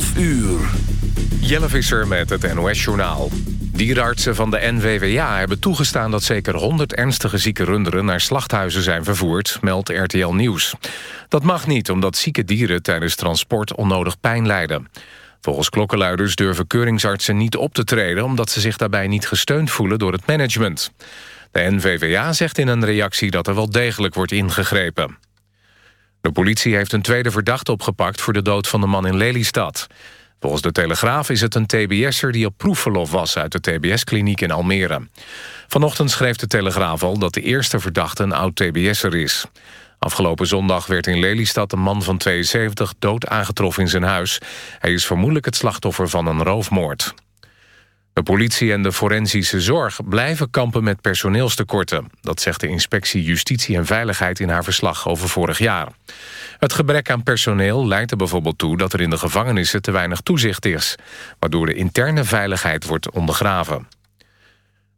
12 uur. Jelle Visser met het NOS-journaal. Dierenartsen van de NVWA hebben toegestaan dat zeker 100 ernstige zieke runderen naar slachthuizen zijn vervoerd, meldt RTL Nieuws. Dat mag niet, omdat zieke dieren tijdens transport onnodig pijn lijden. Volgens klokkenluiders durven keuringsartsen niet op te treden... omdat ze zich daarbij niet gesteund voelen door het management. De NVWA zegt in een reactie dat er wel degelijk wordt ingegrepen. De politie heeft een tweede verdachte opgepakt... voor de dood van de man in Lelystad. Volgens de Telegraaf is het een tbs'er die op proefverlof was... uit de tbs-kliniek in Almere. Vanochtend schreef de Telegraaf al dat de eerste verdachte een oud-tbs'er is. Afgelopen zondag werd in Lelystad een man van 72 dood aangetroffen in zijn huis. Hij is vermoedelijk het slachtoffer van een roofmoord. De politie en de forensische zorg blijven kampen met personeelstekorten. Dat zegt de inspectie Justitie en Veiligheid in haar verslag over vorig jaar. Het gebrek aan personeel leidt er bijvoorbeeld toe dat er in de gevangenissen te weinig toezicht is, waardoor de interne veiligheid wordt ondergraven.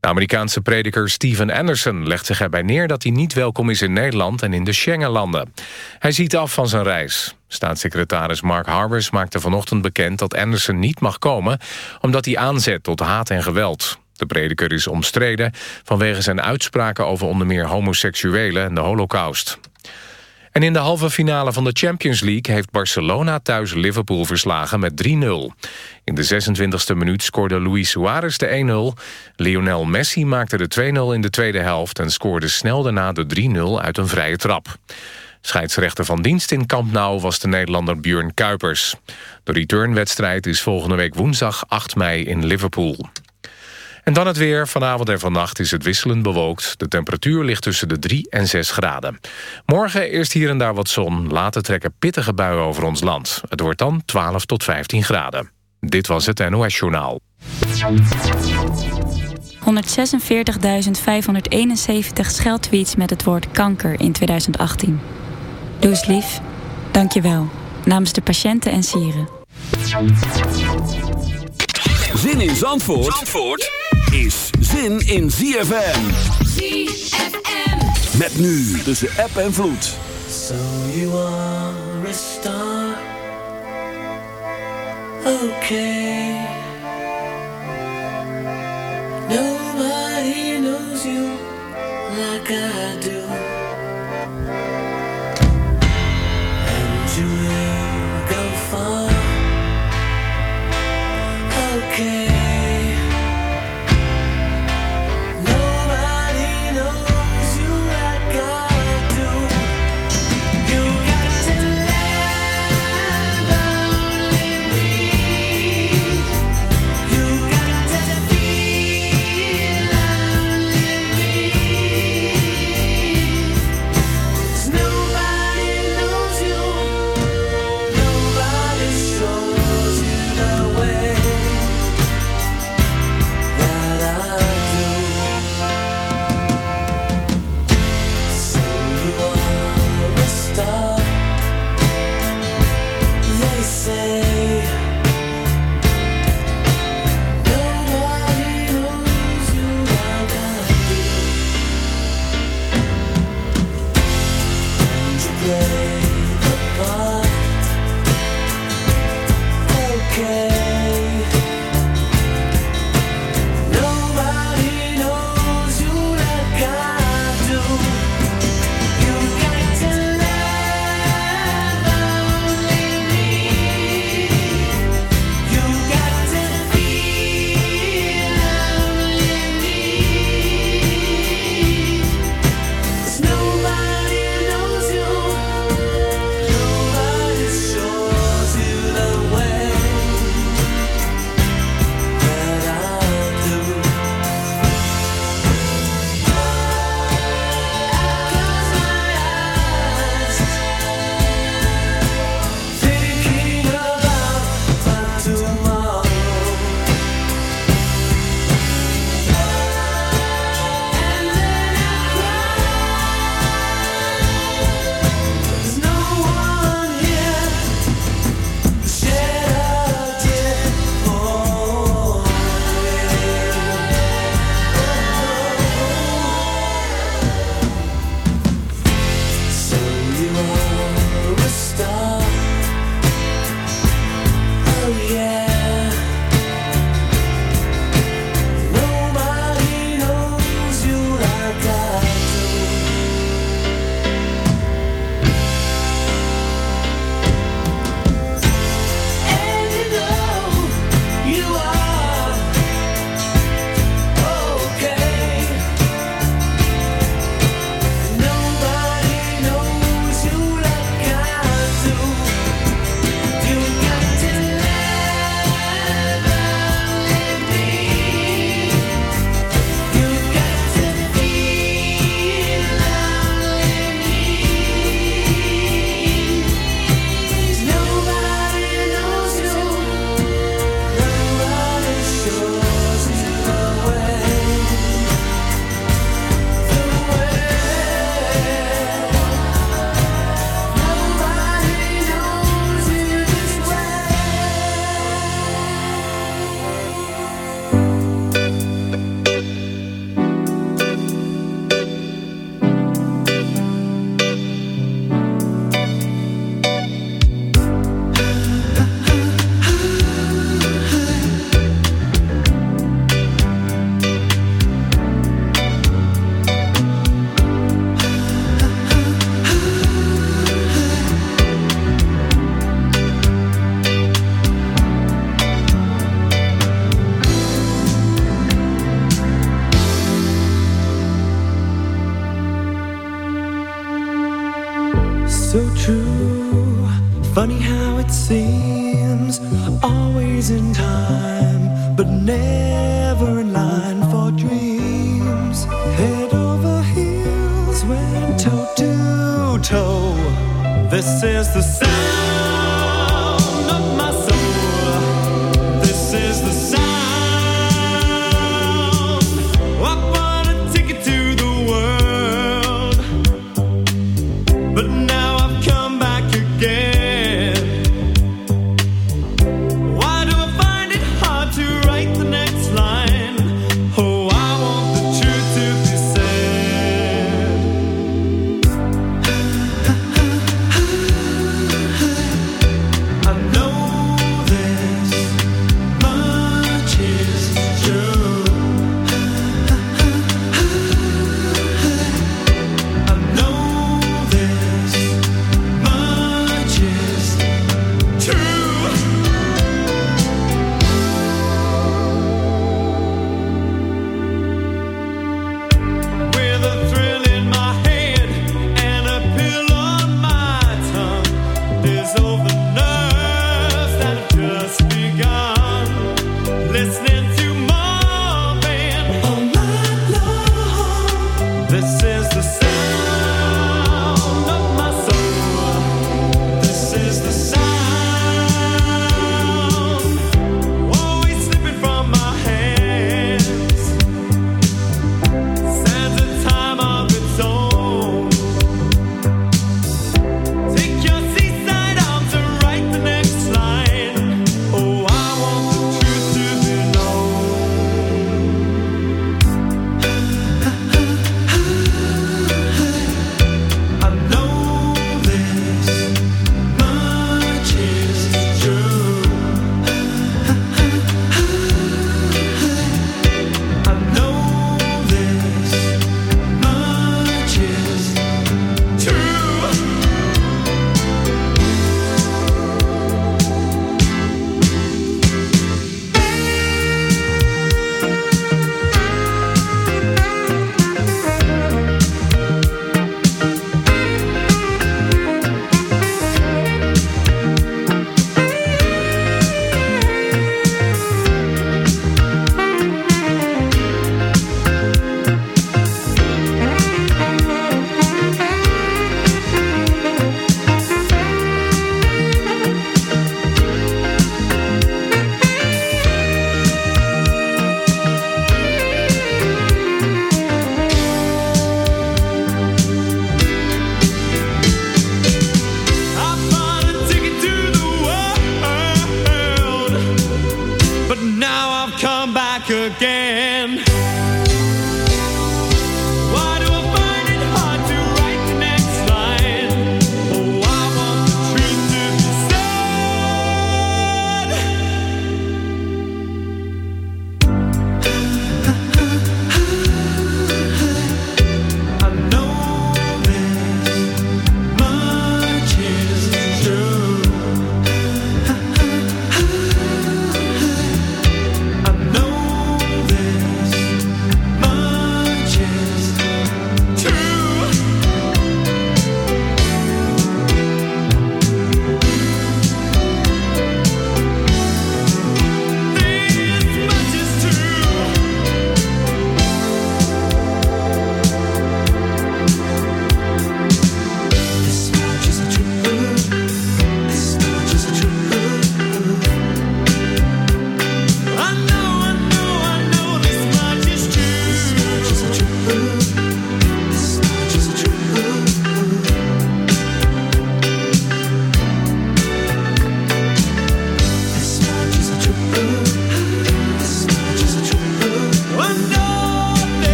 De Amerikaanse prediker Steven Anderson legt zich erbij neer dat hij niet welkom is in Nederland en in de Schengenlanden. Hij ziet af van zijn reis. Staatssecretaris Mark Harbers maakte vanochtend bekend dat Anderson niet mag komen omdat hij aanzet tot haat en geweld. De prediker is omstreden vanwege zijn uitspraken over onder meer homoseksuelen en de holocaust. En in de halve finale van de Champions League heeft Barcelona thuis Liverpool verslagen met 3-0. In de 26e minuut scoorde Luis Suarez de 1-0. Lionel Messi maakte de 2-0 in de tweede helft... en scoorde snel daarna de 3-0 uit een vrije trap. Scheidsrechter van dienst in Camp Nou was de Nederlander Björn Kuipers. De returnwedstrijd is volgende week woensdag 8 mei in Liverpool. En dan het weer. Vanavond en vannacht is het wisselend bewolkt. De temperatuur ligt tussen de 3 en 6 graden. Morgen eerst hier en daar wat zon. Later trekken pittige buien over ons land. Het wordt dan 12 tot 15 graden. Dit was het NOS Journaal. 146.571 scheldtweets met het woord kanker in 2018. Doe eens lief. Dank je wel. Namens de patiënten en sieren. Zin in Zandvoort, Zandvoort? is zin in ZFM. ZFM. Met nu tussen app en vloed. So you are a star. Okay. Nobody knows you like I do.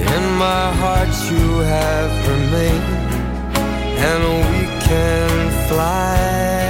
In my heart, you have remained, and we can fly,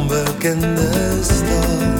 Onbekende stad